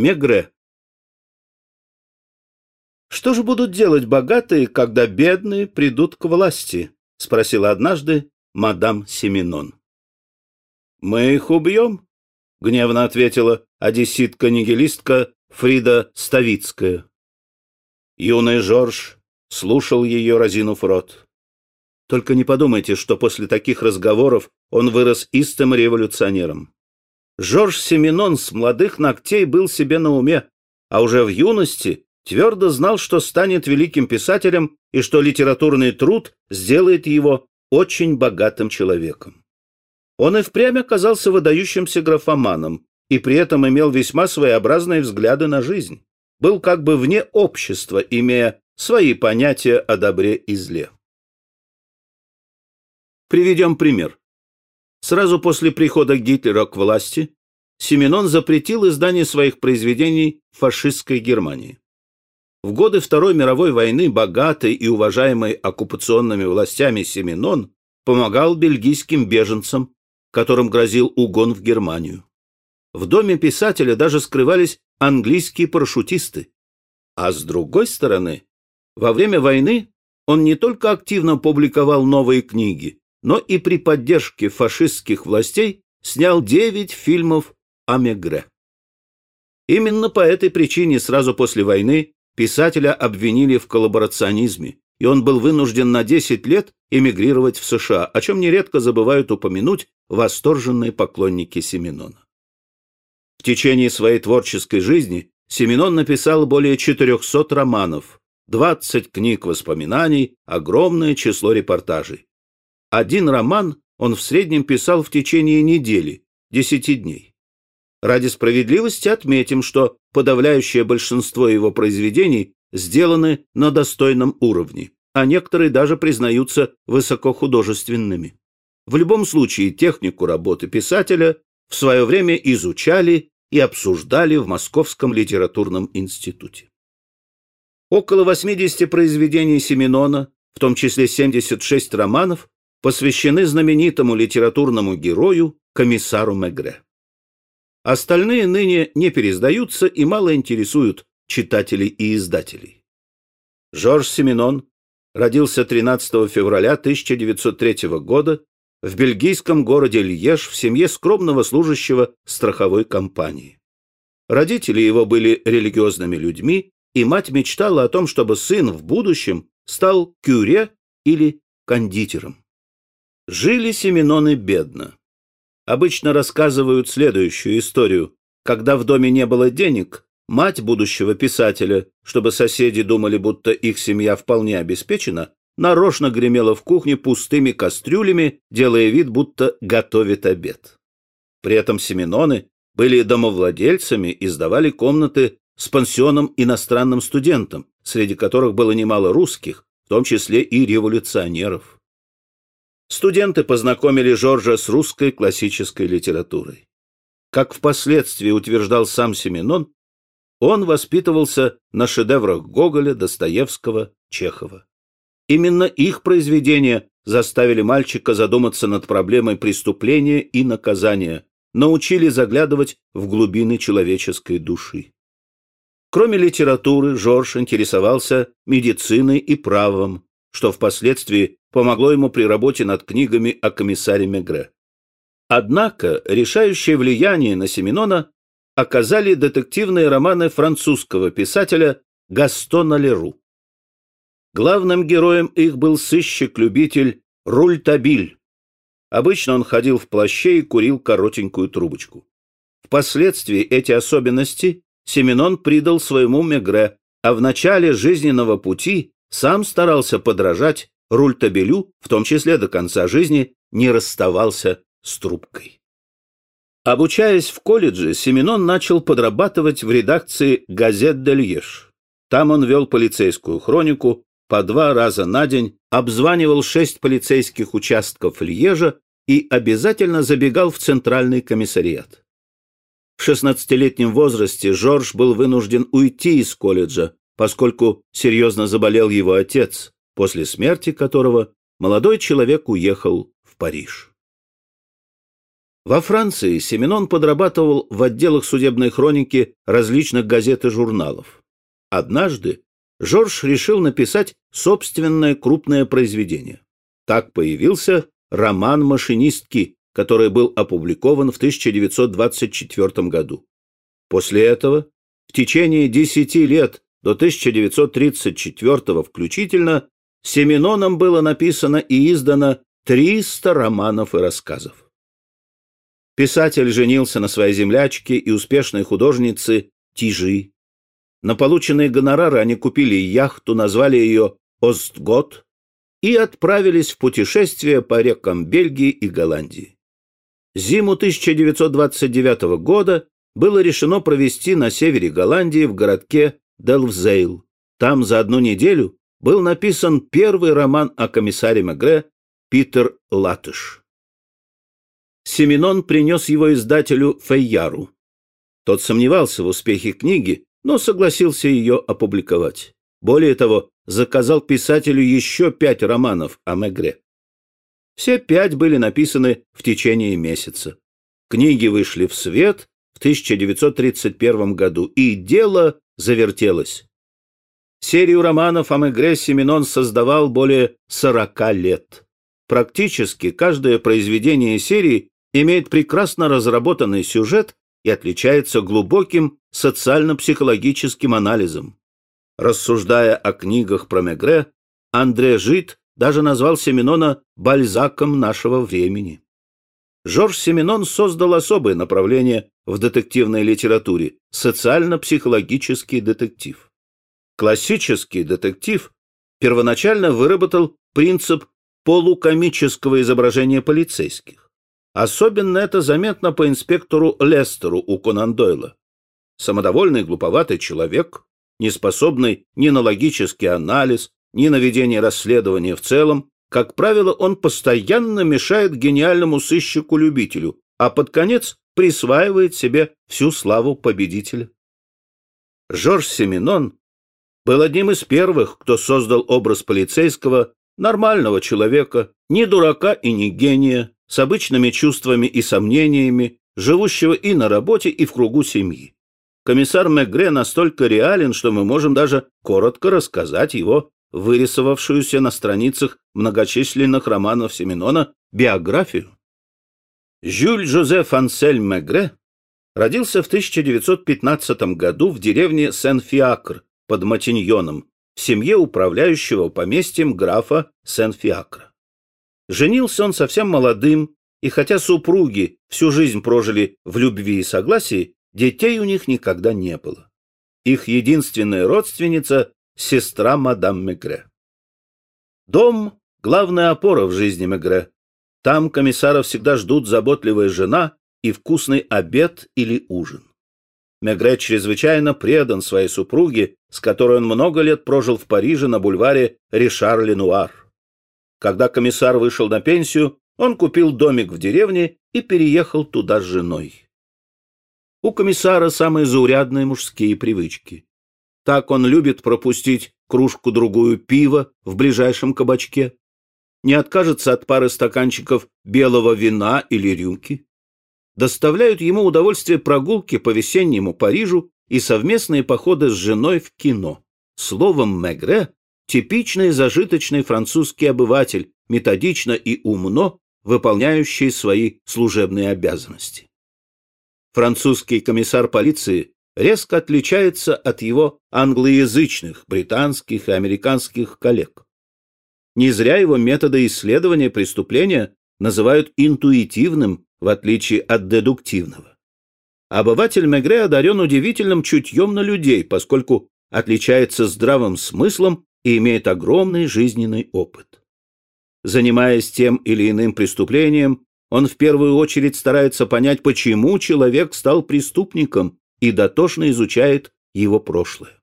Мегре. «Что же будут делать богатые, когда бедные придут к власти?» — спросила однажды мадам Семенон. «Мы их убьем», — гневно ответила одесситка-нигилистка Фрида Ставицкая. Юный Жорж слушал ее, разинув рот. Только не подумайте, что после таких разговоров он вырос истым революционером. Жорж Семенон с молодых ногтей был себе на уме, а уже в юности твердо знал, что станет великим писателем и что литературный труд сделает его очень богатым человеком. Он и впрямь оказался выдающимся графоманом и при этом имел весьма своеобразные взгляды на жизнь. Был как бы вне общества, имея свои понятия о добре и зле. Приведем пример. Сразу после прихода Гитлера к власти Семенон запретил издание своих произведений в фашистской Германии. В годы Второй мировой войны богатый и уважаемый оккупационными властями Семенон помогал бельгийским беженцам, которым грозил угон в Германию. В доме писателя даже скрывались английские парашютисты. А с другой стороны, во время войны он не только активно публиковал новые книги, но и при поддержке фашистских властей снял 9 фильмов о Мегре. Именно по этой причине сразу после войны Писателя обвинили в коллаборационизме, и он был вынужден на 10 лет эмигрировать в США, о чем нередко забывают упомянуть восторженные поклонники Семенона. В течение своей творческой жизни Семенон написал более 400 романов, 20 книг воспоминаний, огромное число репортажей. Один роман он в среднем писал в течение недели, 10 дней. Ради справедливости отметим, что подавляющее большинство его произведений сделаны на достойном уровне, а некоторые даже признаются высокохудожественными. В любом случае технику работы писателя в свое время изучали и обсуждали в Московском литературном институте. Около 80 произведений Семенона, в том числе 76 романов, посвящены знаменитому литературному герою комиссару Мегре. Остальные ныне не пересдаются и мало интересуют читателей и издателей. Жорж Семенон родился 13 февраля 1903 года в бельгийском городе Льеж в семье скромного служащего страховой компании. Родители его были религиозными людьми, и мать мечтала о том, чтобы сын в будущем стал кюре или кондитером. Жили Семеноны бедно обычно рассказывают следующую историю. Когда в доме не было денег, мать будущего писателя, чтобы соседи думали, будто их семья вполне обеспечена, нарочно гремела в кухне пустыми кастрюлями, делая вид, будто готовит обед. При этом Семеноны были домовладельцами и сдавали комнаты с пансионом иностранным студентам, среди которых было немало русских, в том числе и революционеров студенты познакомили Жоржа с русской классической литературой. Как впоследствии утверждал сам Семенон, он воспитывался на шедеврах Гоголя, Достоевского, Чехова. Именно их произведения заставили мальчика задуматься над проблемой преступления и наказания, научили заглядывать в глубины человеческой души. Кроме литературы, Жорж интересовался медициной и правом, что впоследствии помогло ему при работе над книгами о комиссаре Мегре. Однако решающее влияние на Семенона оказали детективные романы французского писателя Гастона Леру. Главным героем их был сыщик-любитель Рультабиль. Обычно он ходил в плаще и курил коротенькую трубочку. Впоследствии эти особенности Семенон придал своему Мегре, а в начале жизненного пути сам старался подражать Рультабелю, в том числе до конца жизни, не расставался с трубкой. Обучаясь в колледже, Семенон начал подрабатывать в редакции «Газет де Льеш». Там он вел полицейскую хронику, по два раза на день обзванивал шесть полицейских участков Льежа и обязательно забегал в центральный комиссариат. В 16-летнем возрасте Жорж был вынужден уйти из колледжа, поскольку серьезно заболел его отец, после смерти которого молодой человек уехал в Париж. Во Франции Семенон подрабатывал в отделах судебной хроники различных газет и журналов. Однажды Жорж решил написать собственное крупное произведение. Так появился роман «Машинистки», который был опубликован в 1924 году. После этого в течение 10 лет до 1934 включительно Семеноном было написано и издано 300 романов и рассказов. Писатель женился на своей землячке и успешной художнице Тижи. На полученные гонорары они купили яхту, назвали ее «Остгот» и отправились в путешествие по рекам Бельгии и Голландии. Зиму 1929 года было решено провести на севере Голландии в городке Делвзейл. Там за одну неделю был написан первый роман о комиссаре Мегре Питер Латыш. Семенон принес его издателю Фейяру. Тот сомневался в успехе книги, но согласился ее опубликовать. Более того, заказал писателю еще пять романов о Мегре. Все пять были написаны в течение месяца. Книги вышли в свет в 1931 году, и дело завертелось. Серию романов о Мегре Семенон создавал более 40 лет. Практически каждое произведение серии имеет прекрасно разработанный сюжет и отличается глубоким социально-психологическим анализом. Рассуждая о книгах про Мегре, Андре Жит даже назвал Семенона «бальзаком нашего времени». Жорж Семенон создал особое направление в детективной литературе – социально-психологический детектив. Классический детектив первоначально выработал принцип полукомического изображения полицейских. Особенно это заметно по инспектору Лестеру у Конан Дойла. Самодовольный глуповатый человек, не способный ни на логический анализ, ни на ведение расследования в целом, как правило, он постоянно мешает гениальному сыщику-любителю, а под конец присваивает себе всю славу победителя. Жорж Семенон был одним из первых, кто создал образ полицейского, нормального человека, не дурака и не гения, с обычными чувствами и сомнениями, живущего и на работе, и в кругу семьи. Комиссар Мегре настолько реален, что мы можем даже коротко рассказать его вырисовавшуюся на страницах многочисленных романов Семенона биографию. Жюль Жозеф Ансель Мегре родился в 1915 году в деревне Сен-Фиакр под Матиньоном семье управляющего поместьем графа Сен-Фиакра. Женился он совсем молодым, и хотя супруги всю жизнь прожили в любви и согласии, детей у них никогда не было. Их единственная родственница — сестра мадам Мегре. Дом — главная опора в жизни Мегре. Там комиссара всегда ждут заботливая жена и вкусный обед или ужин. Мегре чрезвычайно предан своей супруге, с которой он много лет прожил в Париже на бульваре Ришар-Ленуар. Когда комиссар вышел на пенсию, он купил домик в деревне и переехал туда с женой. У комиссара самые заурядные мужские привычки. Так он любит пропустить кружку-другую пива в ближайшем кабачке, не откажется от пары стаканчиков белого вина или рюмки. Доставляют ему удовольствие прогулки по весеннему Парижу и совместные походы с женой в кино. Словом, Мегре Типичный зажиточный французский обыватель, методично и умно выполняющий свои служебные обязанности. Французский комиссар полиции резко отличается от его англоязычных, британских и американских коллег. Не зря его методы исследования преступления называют интуитивным, в отличие от дедуктивного. Обыватель Мегре одарен удивительным чутьем на людей, поскольку отличается здравым смыслом и имеет огромный жизненный опыт. Занимаясь тем или иным преступлением, он в первую очередь старается понять, почему человек стал преступником и дотошно изучает его прошлое.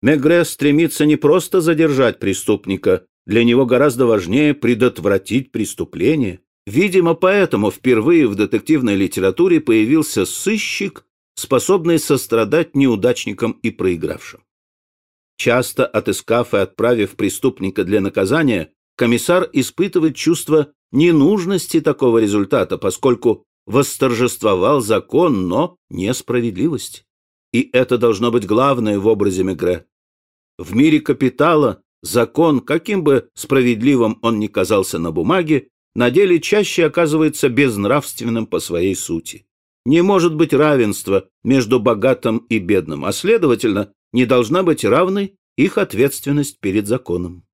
Мегре стремится не просто задержать преступника, для него гораздо важнее предотвратить преступление. Видимо, поэтому впервые в детективной литературе появился сыщик, способный сострадать неудачникам и проигравшим. Часто отыскав и отправив преступника для наказания, комиссар испытывает чувство ненужности такого результата, поскольку восторжествовал закон, но не справедливость. И это должно быть главное в образе Мегре. В мире капитала закон, каким бы справедливым он ни казался на бумаге, на деле чаще оказывается безнравственным по своей сути. Не может быть равенства между богатым и бедным, а следовательно, не должна быть равной их ответственность перед законом.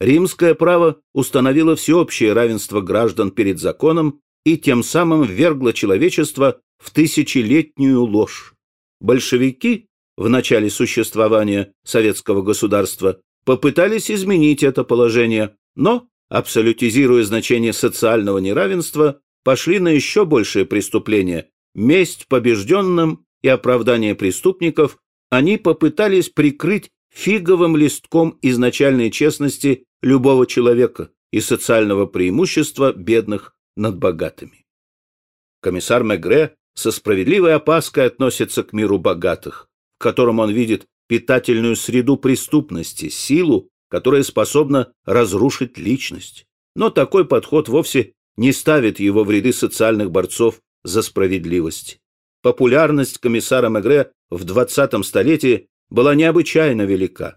Римское право установило всеобщее равенство граждан перед законом и тем самым ввергло человечество в тысячелетнюю ложь. Большевики в начале существования советского государства попытались изменить это положение, но, абсолютизируя значение социального неравенства, пошли на еще большее преступление – месть побежденным и оправдание преступников, они попытались прикрыть фиговым листком изначальной честности любого человека и социального преимущества бедных над богатыми. Комиссар Мегре со справедливой опаской относится к миру богатых, в котором он видит питательную среду преступности, силу, которая способна разрушить личность. Но такой подход вовсе не ставит его в ряды социальных борцов за справедливость. Популярность комиссара Мегре в 20 столетии была необычайно велика.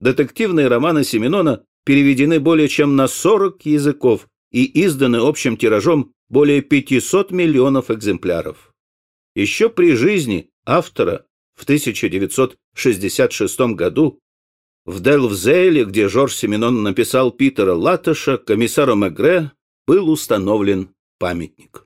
Детективные романы Семенона переведены более чем на 40 языков и изданы общим тиражом более 500 миллионов экземпляров. Еще при жизни автора в 1966 году в Делвзейле, где Жорж Семенон написал Питера Латыша, комиссару Мегре был установлен памятник.